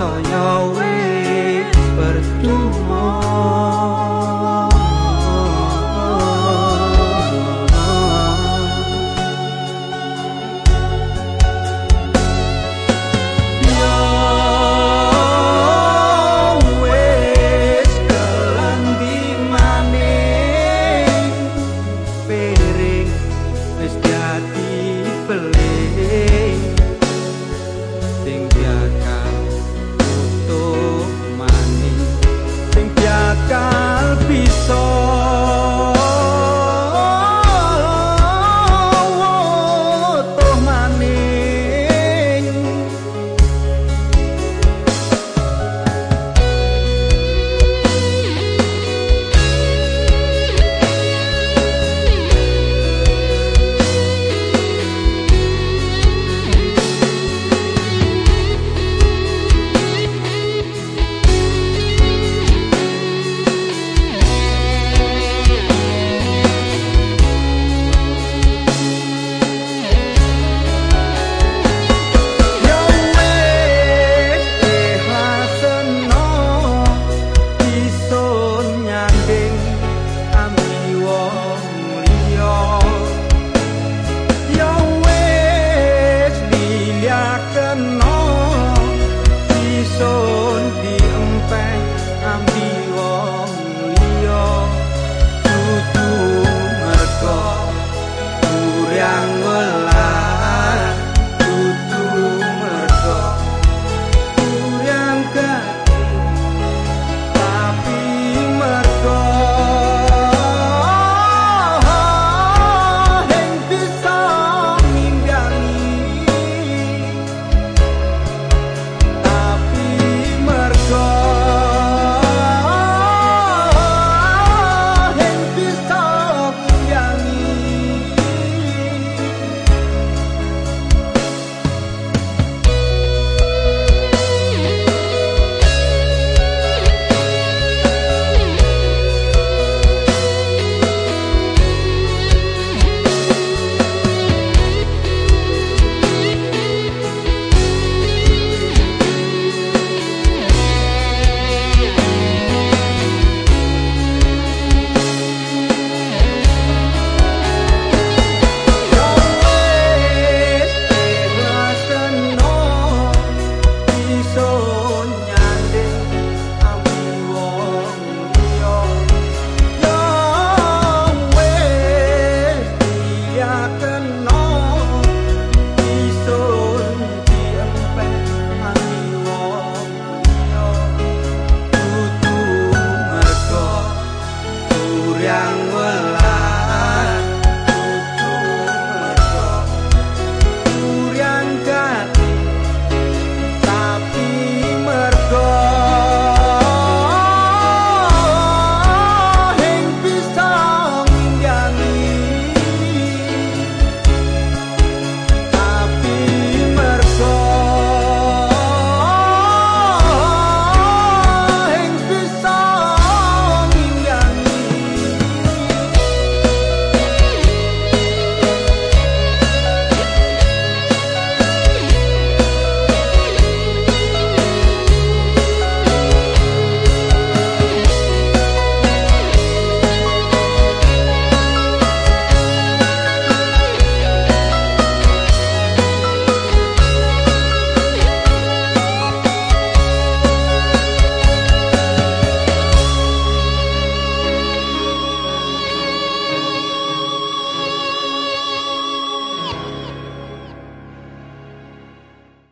lain Dipaksa ya wis percuma